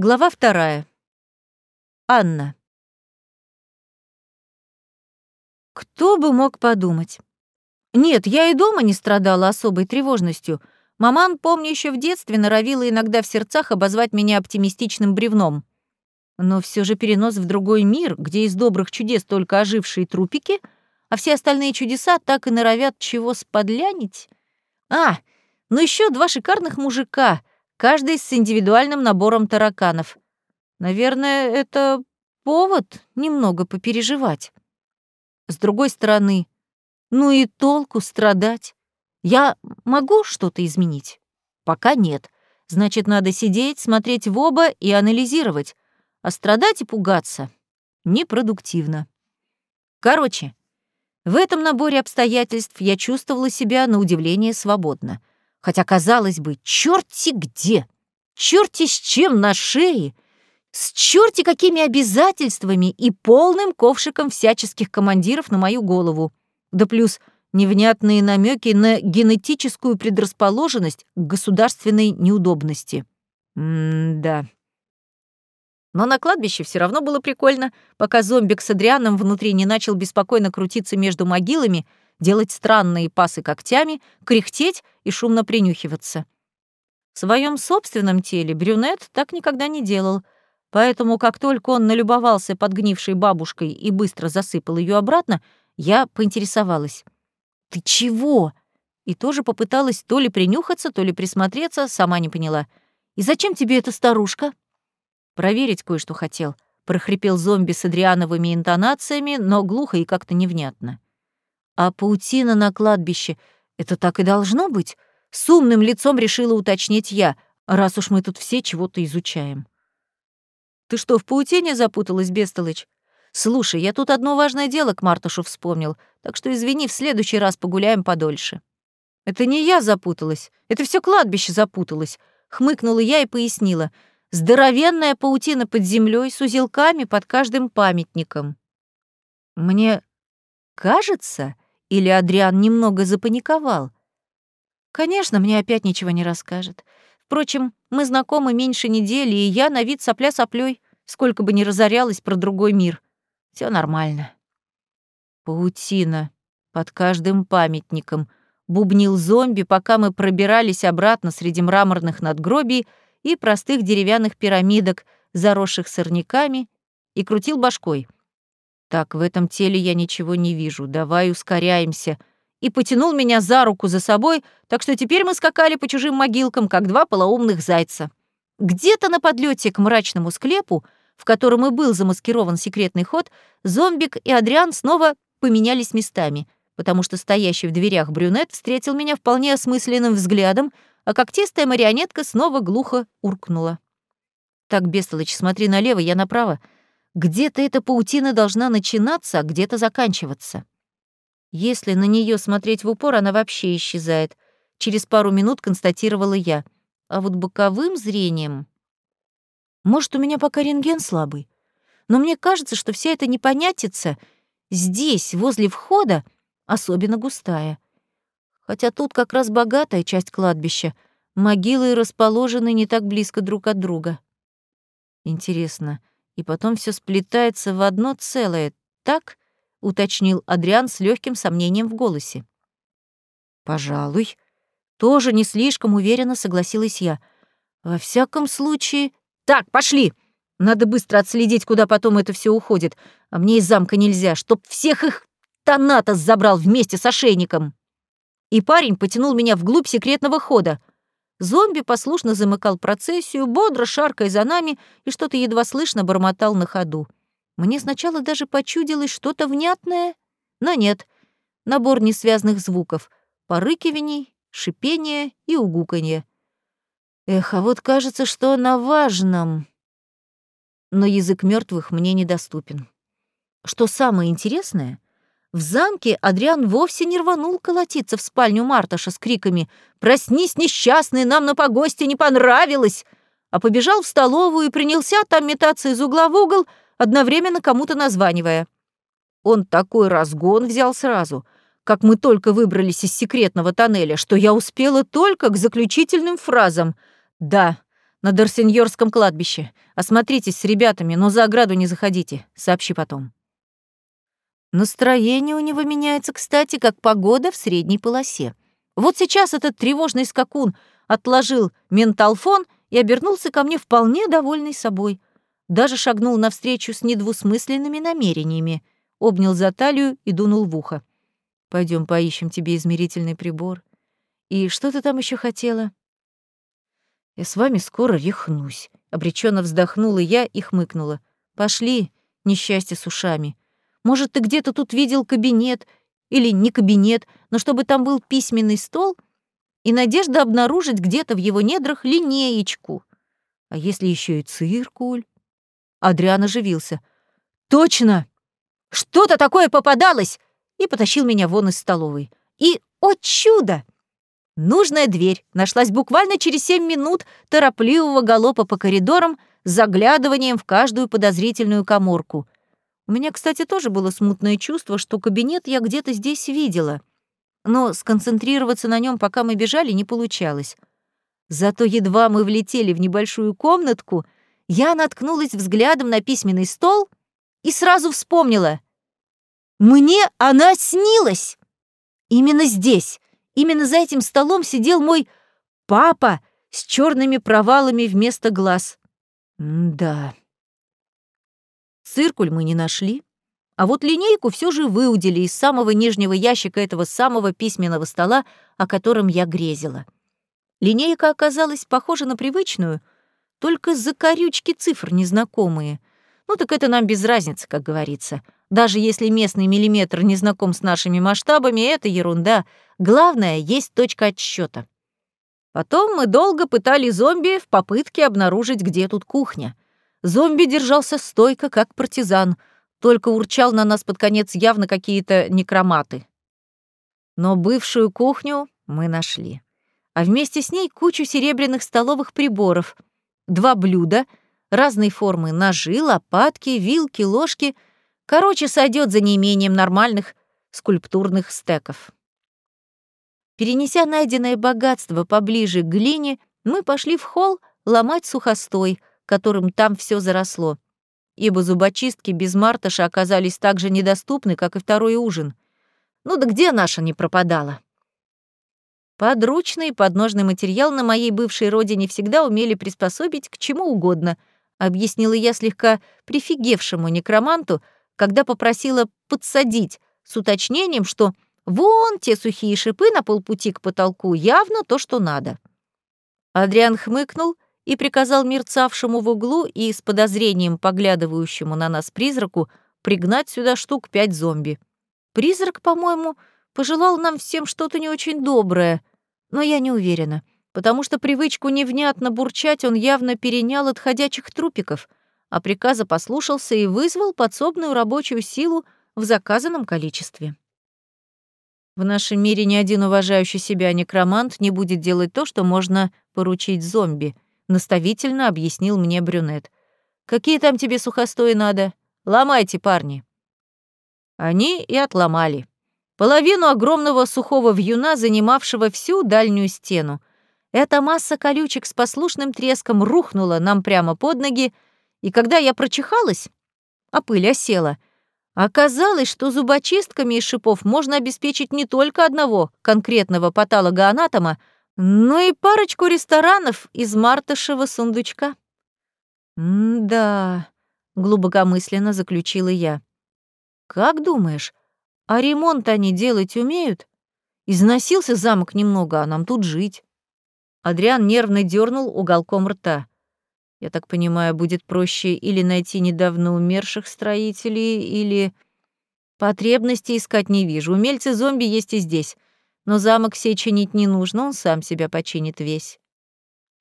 Глава вторая. Анна. Кто бы мог подумать? Нет, я и дома не страдала особой тревожностью. Маман, помню, еще в детстве норовила иногда в сердцах обозвать меня оптимистичным бревном. Но все же перенос в другой мир, где из добрых чудес только ожившие трупики, а все остальные чудеса так и норовят чего сподлянить. А, ну еще два шикарных мужика, каждый с индивидуальным набором тараканов. Наверное, это повод немного попереживать. С другой стороны, ну и толку страдать. Я могу что-то изменить? Пока нет. Значит, надо сидеть, смотреть в оба и анализировать. А страдать и пугаться непродуктивно. Короче, в этом наборе обстоятельств я чувствовала себя на удивление свободно. Хотя, казалось бы, черти где, черти с чем на шее, с черти какими обязательствами и полным ковшиком всяческих командиров на мою голову. Да плюс невнятные намеки на генетическую предрасположенность к государственной неудобности. М-да. Но на кладбище все равно было прикольно, пока зомбик с Адрианом внутри не начал беспокойно крутиться между могилами, делать странные пасы когтями, кряхтеть и шумно принюхиваться. В своем собственном теле брюнет так никогда не делал, поэтому как только он налюбовался подгнившей бабушкой и быстро засыпал ее обратно, я поинтересовалась. «Ты чего?» И тоже попыталась то ли принюхаться, то ли присмотреться, сама не поняла. «И зачем тебе эта старушка?» Проверить кое-что хотел. Прохрипел зомби с адриановыми интонациями, но глухо и как-то невнятно. А паутина на кладбище — это так и должно быть? С умным лицом решила уточнить я, раз уж мы тут все чего-то изучаем. Ты что, в паутине запуталась, Бестолыч? Слушай, я тут одно важное дело к Мартушу вспомнил, так что извини, в следующий раз погуляем подольше. Это не я запуталась, это все кладбище запуталось, хмыкнула я и пояснила — здоровенная паутина под землей с узелками под каждым памятником. Мне кажется, или Адриан немного запаниковал? Конечно, мне опять ничего не расскажет. Впрочем, мы знакомы меньше недели, и я на вид сопля соплей, сколько бы ни разорялась про другой мир. Все нормально. Паутина под каждым памятником. Бубнил зомби, пока мы пробирались обратно среди мраморных надгробий, и простых деревянных пирамидок, заросших сорняками, и крутил башкой. «Так, в этом теле я ничего не вижу, давай ускоряемся», и потянул меня за руку за собой, так что теперь мы скакали по чужим могилкам, как два полоумных зайца. Где-то на подлете к мрачному склепу, в котором и был замаскирован секретный ход, зомбик и Адриан снова поменялись местами, потому что стоящий в дверях брюнет встретил меня вполне осмысленным взглядом, а когтистая марионетка снова глухо уркнула. «Так, Бестолыч, смотри налево, я направо. Где-то эта паутина должна начинаться, а где-то заканчиваться. Если на нее смотреть в упор, она вообще исчезает. Через пару минут констатировала я. А вот боковым зрением... Может, у меня пока рентген слабый. Но мне кажется, что вся эта непонятица здесь, возле входа, особенно густая. Хотя тут как раз богатая часть кладбища. Могилы расположены не так близко друг от друга. Интересно, и потом все сплетается в одно целое, так? уточнил Адриан с легким сомнением в голосе. Пожалуй, тоже не слишком уверенно согласилась я. Во всяком случае, так, пошли. Надо быстро отследить, куда потом это все уходит. А мне из замка нельзя, чтоб всех их Танатос забрал вместе с ошейником и парень потянул меня вглубь секретного хода. Зомби послушно замыкал процессию, бодро шаркая за нами и что-то едва слышно бормотал на ходу. Мне сначала даже почудилось что-то внятное, но нет. Набор несвязных звуков, порыкиваний, шипения и угуканье. Эх, а вот кажется, что на важном. Но язык мертвых мне недоступен. Что самое интересное — в замке Адриан вовсе не рванул колотиться в спальню Марташа с криками «Проснись, несчастный, нам на погосте не понравилось!» а побежал в столовую и принялся там метаться из угла в угол, одновременно кому-то названивая. Он такой разгон взял сразу, как мы только выбрались из секретного тоннеля, что я успела только к заключительным фразам. Да, на Дарсеньорском кладбище. Осмотритесь с ребятами, но за ограду не заходите. Сообщи потом». Настроение у него меняется, кстати, как погода в средней полосе. Вот сейчас этот тревожный скакун отложил менталфон и обернулся ко мне вполне довольный собой. Даже шагнул навстречу с недвусмысленными намерениями, обнял за талию и дунул в ухо. Пойдем поищем тебе измерительный прибор. И что ты там еще хотела? Я с вами скоро рехнусь. Обреченно вздохнула я и хмыкнула. Пошли, несчастье с ушами. Может, ты где-то тут видел кабинет или не кабинет, но чтобы там был письменный стол и надежда обнаружить где-то в его недрах линеечку. А если еще и циркуль? Адриан оживился. «Точно! Что-то такое попадалось!» и потащил меня вон из столовой. И, о чудо! Нужная дверь нашлась буквально через семь минут торопливого галопа по коридорам с заглядыванием в каждую подозрительную коморку — у меня, кстати, тоже было смутное чувство, что кабинет я где-то здесь видела. Но сконцентрироваться на нем, пока мы бежали, не получалось. Зато едва мы влетели в небольшую комнатку, я наткнулась взглядом на письменный стол и сразу вспомнила. Мне она снилась! Именно здесь, именно за этим столом сидел мой папа с черными провалами вместо глаз. М да. Циркуль мы не нашли, а вот линейку все же выудили из самого нижнего ящика этого самого письменного стола, о котором я грезила. Линейка оказалась похожа на привычную, только закорючки цифр незнакомые. Ну так это нам без разницы, как говорится. Даже если местный миллиметр не знаком с нашими масштабами, это ерунда. Главное, есть точка отсчета. Потом мы долго пытали зомби в попытке обнаружить, где тут кухня — Зомби держался стойко, как партизан, только урчал на нас под конец явно какие-то некроматы. Но бывшую кухню мы нашли. А вместе с ней кучу серебряных столовых приборов, два блюда, разной формы ножи, лопатки, вилки, ложки. Короче, сойдет за неимением нормальных скульптурных стеков. Перенеся найденное богатство поближе к глине, мы пошли в холл ломать сухостой, которым там все заросло, ибо зубочистки без Мартыша оказались так же недоступны, как и второй ужин. Ну да где наша не пропадала? Подручный подножный материал на моей бывшей родине всегда умели приспособить к чему угодно, объяснила я слегка прифигевшему некроманту, когда попросила подсадить, с уточнением, что вон те сухие шипы на полпути к потолку явно то, что надо. Адриан хмыкнул — и приказал мерцавшему в углу и с подозрением поглядывающему на нас призраку пригнать сюда штук пять зомби. Призрак, по-моему, пожелал нам всем что-то не очень доброе, но я не уверена, потому что привычку невнятно бурчать он явно перенял от ходячих трупиков, а приказа послушался и вызвал подсобную рабочую силу в заказанном количестве. В нашем мире ни один уважающий себя некромант не будет делать то, что можно поручить зомби — наставительно объяснил мне брюнет. «Какие там тебе сухостои надо? Ломайте, парни». Они и отломали. Половину огромного сухого вьюна, занимавшего всю дальнюю стену. Эта масса колючек с послушным треском рухнула нам прямо под ноги, и когда я прочихалась, а пыль осела, оказалось, что зубочистками из шипов можно обеспечить не только одного конкретного патологоанатома, ну и парочку ресторанов из мартышева сундучка. «М-да», — глубокомысленно заключила я. «Как думаешь, а ремонт они делать умеют? Износился замок немного, а нам тут жить». Адриан нервно дернул уголком рта. «Я так понимаю, будет проще или найти недавно умерших строителей, или...» «Потребности искать не вижу. Умельцы зомби есть и здесь. Но замок сей чинить не нужно, он сам себя починит весь.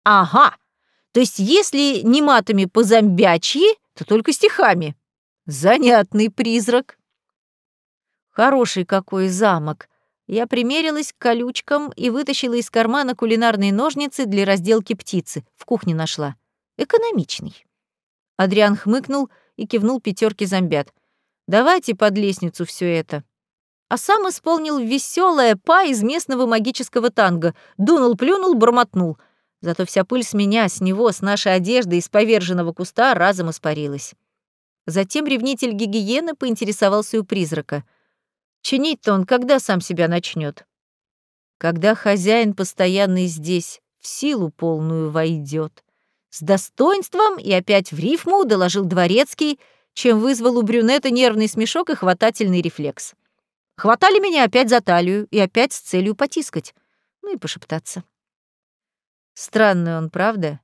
Ага, то есть если не матами по-зомбячьи, то только стихами. Занятный призрак. Хороший какой замок. Я примерилась к колючкам и вытащила из кармана кулинарные ножницы для разделки птицы. В кухне нашла. Экономичный. Адриан хмыкнул и кивнул пятерке зомбят. «Давайте под лестницу все это а сам исполнил веселое па из местного магического танго, дунул-плюнул, бормотнул. Зато вся пыль с меня, с него, с нашей одежды из поверженного куста разом испарилась. Затем ревнитель гигиены поинтересовался у призрака. Чинить-то он когда сам себя начнет? Когда хозяин постоянный здесь в силу полную войдет. С достоинством и опять в рифму доложил дворецкий, чем вызвал у брюнета нервный смешок и хватательный рефлекс. Хватали меня опять за талию и опять с целью потискать. Ну и пошептаться. Странный он, правда?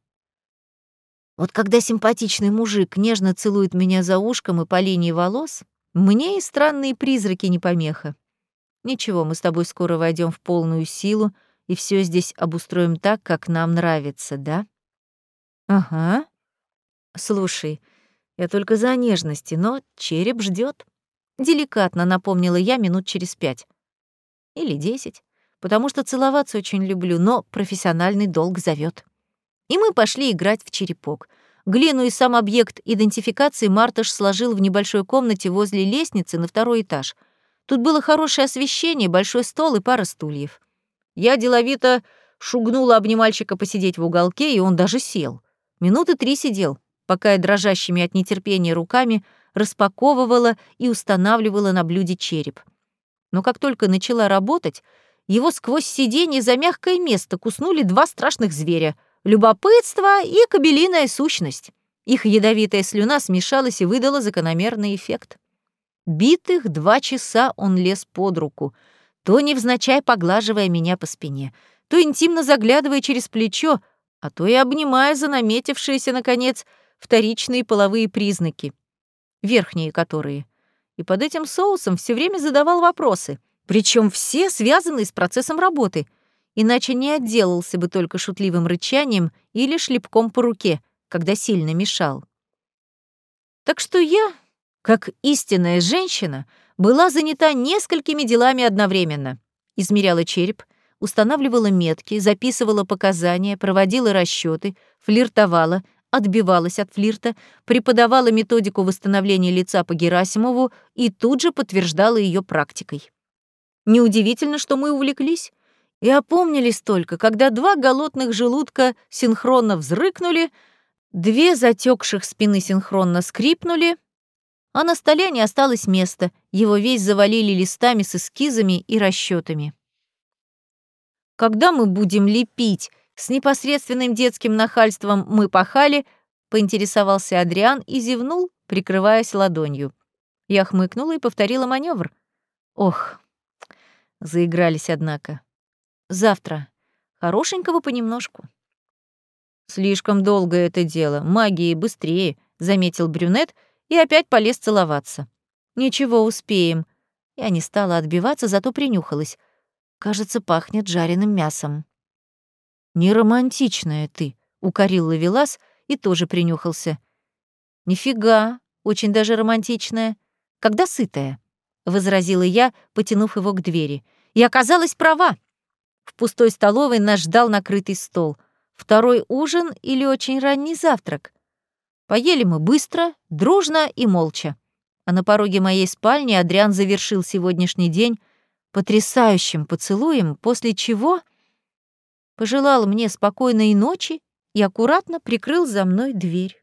Вот когда симпатичный мужик нежно целует меня за ушком и по линии волос, мне и странные призраки не помеха. Ничего, мы с тобой скоро войдем в полную силу и все здесь обустроим так, как нам нравится, да? Ага. Слушай, я только за нежности, но череп ждет. Деликатно напомнила я минут через пять. Или десять потому что целоваться очень люблю, но профессиональный долг зовет. И мы пошли играть в черепок. Глину и сам объект идентификации Мартыш сложил в небольшой комнате возле лестницы на второй этаж. Тут было хорошее освещение, большой стол и пара стульев. Я деловито шугнула обнимальщика посидеть в уголке, и он даже сел. Минуты три сидел, пока я дрожащими от нетерпения руками распаковывала и устанавливала на блюде череп. Но как только начала работать, его сквозь сиденье за мягкое место куснули два страшных зверя — любопытство и кобелиная сущность. Их ядовитая слюна смешалась и выдала закономерный эффект. Битых два часа он лез под руку, то невзначай поглаживая меня по спине, то интимно заглядывая через плечо, а то и обнимая за наметившиеся, наконец, вторичные половые признаки, верхние которые. И под этим соусом все время задавал вопросы — причем все связаны с процессом работы, иначе не отделался бы только шутливым рычанием или шлепком по руке, когда сильно мешал. Так что я, как истинная женщина, была занята несколькими делами одновременно. Измеряла череп, устанавливала метки, записывала показания, проводила расчеты, флиртовала, отбивалась от флирта, преподавала методику восстановления лица по Герасимову и тут же подтверждала ее практикой. Неудивительно, что мы увлеклись и опомнились только, когда два голодных желудка синхронно взрыкнули, две затекших спины синхронно скрипнули, а на столе не осталось места, его весь завалили листами с эскизами и расчетами. Когда мы будем лепить, с непосредственным детским нахальством мы пахали, поинтересовался Адриан и зевнул, прикрываясь ладонью. Я хмыкнула и повторила маневр. Ох, Заигрались, однако. Завтра. Хорошенького понемножку. Слишком долго это дело, магии быстрее, заметил брюнет и опять полез целоваться. Ничего, успеем. Я не стала отбиваться, зато принюхалась. Кажется, пахнет жареным мясом. Не романтичная ты, укорил Лавелас и тоже принюхался. Нифига, очень даже романтичная. Когда сытая. — возразила я, потянув его к двери. И оказалась права. В пустой столовой нас ждал накрытый стол. Второй ужин или очень ранний завтрак. Поели мы быстро, дружно и молча. А на пороге моей спальни Адриан завершил сегодняшний день потрясающим поцелуем, после чего пожелал мне спокойной ночи и аккуратно прикрыл за мной дверь.